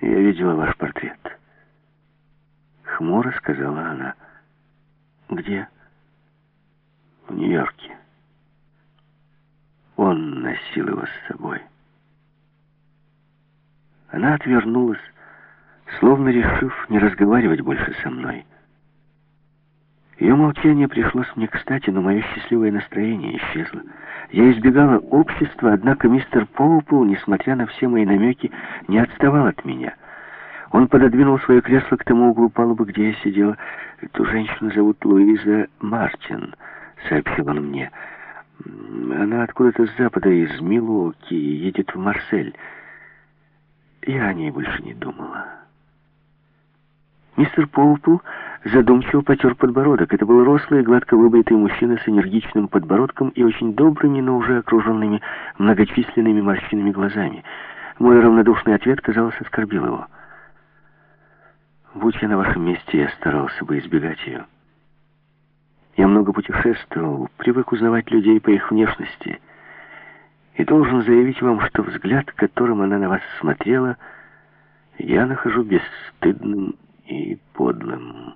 Я видела ваш портрет. Хмуро сказала она. Где? В Нью-Йорке. Он носил его с собой. Она отвернулась, словно решив не разговаривать больше со мной. Ее молчание пришлось мне кстати, но мое счастливое настроение исчезло. Я избегала общества, однако мистер Поупл, несмотря на все мои намеки, не отставал от меня. Он пододвинул свое кресло к тому углу палубы, где я сидела. «Эту женщину зовут Луиза Мартин», — сообщил он мне. «Она откуда-то с запада, из Милуоки, едет в Марсель». Я о ней больше не думала. Мистер Поупл задумчиво потер подбородок. Это был рослый, гладко выбритый мужчина с энергичным подбородком и очень добрыми, но уже окруженными многочисленными морщинами глазами. Мой равнодушный ответ, казалось, оскорбил его. Будь я на вашем месте, я старался бы избегать ее. Я много путешествовал, привык узнавать людей по их внешности. И должен заявить вам, что взгляд, которым она на вас смотрела, я нахожу бесстыдным и подлым.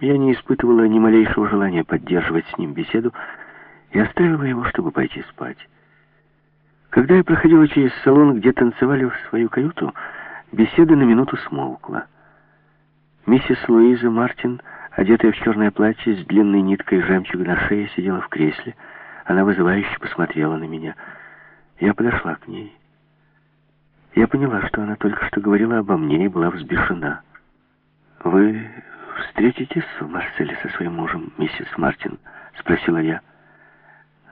Я не испытывала ни малейшего желания поддерживать с ним беседу и оставила его, чтобы пойти спать. Когда я проходила через салон, где танцевали в свою каюту, беседа на минуту смолкла. Миссис Луиза Мартин, одетая в черное платье с длинной ниткой жемчуга на шее, сидела в кресле. Она вызывающе посмотрела на меня. Я подошла к ней. Я поняла, что она только что говорила обо мне и была взбешена. «Вы встретитесь в Марселе со своим мужем, миссис Мартин?» — спросила я.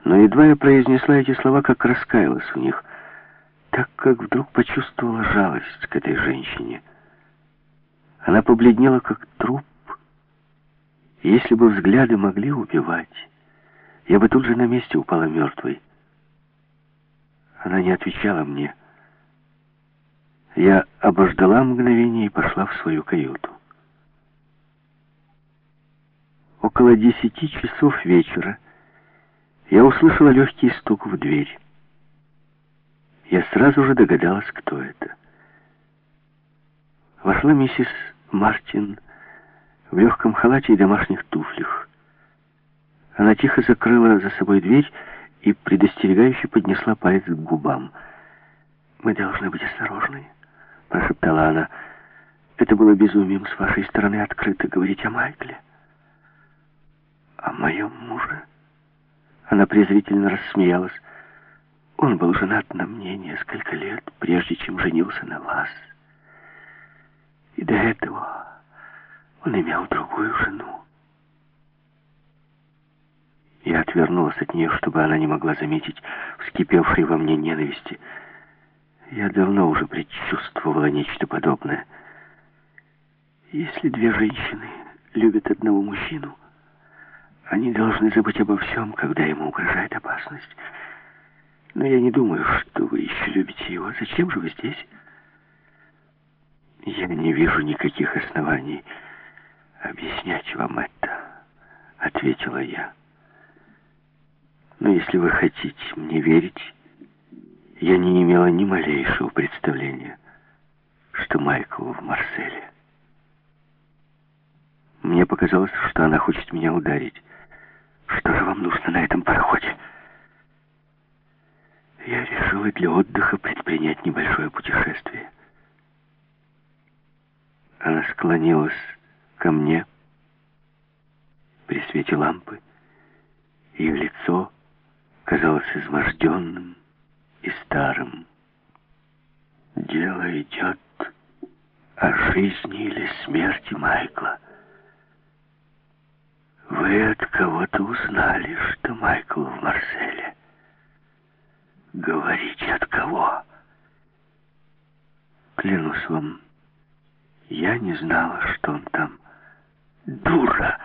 Но едва я произнесла эти слова, как раскаялась в них, так как вдруг почувствовала жалость к этой женщине. Она побледнела, как труп. Если бы взгляды могли убивать, я бы тут же на месте упала мертвой. Она не отвечала мне. Я обождала мгновение и пошла в свою каюту. Около десяти часов вечера я услышала легкий стук в дверь. Я сразу же догадалась, кто это. Вошла миссис Мартин в легком халате и домашних туфлях. Она тихо закрыла за собой дверь и предостерегающе поднесла палец к губам. «Мы должны быть осторожны», — прошептала она. «Это было безумием с вашей стороны открыто говорить о Майкле». «О моем муже?» Она презрительно рассмеялась. «Он был женат на мне несколько лет, прежде чем женился на вас. И до этого он имел другую жену. Я отвернулась от нее, чтобы она не могла заметить вскипевшей во мне ненависти. Я давно уже предчувствовала нечто подобное. Если две женщины любят одного мужчину, они должны забыть обо всем, когда ему угрожает опасность. Но я не думаю, что вы еще любите его. Зачем же вы здесь? Я не вижу никаких оснований объяснять вам это, ответила я. Но если вы хотите мне верить, я не имела ни малейшего представления, что Майкл в Марселе. Мне показалось, что она хочет меня ударить. Вам нужно на этом пароходе? Я решила для отдыха предпринять небольшое путешествие. Она склонилась ко мне при свете лампы. Ее лицо казалось изможденным и старым. Дело идет о жизни или смерти Майкла. Вы от кого-то узнали, что Майкл в Марселе. Говорите, от кого? Клянусь вам, я не знала, что он там. Дура!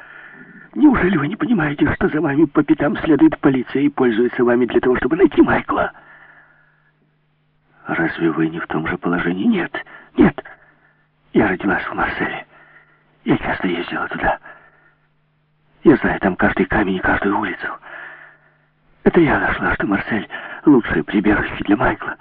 Неужели вы не понимаете, что за вами по пятам следует полиция и пользуется вами для того, чтобы найти Майкла? Разве вы не в том же положении? Нет, нет. Я родилась в Марселе. Я часто ездила туда. Я знаю там каждый камень и каждую улицу. Это я нашла, что Марсель — лучшее прибежище для Майкла.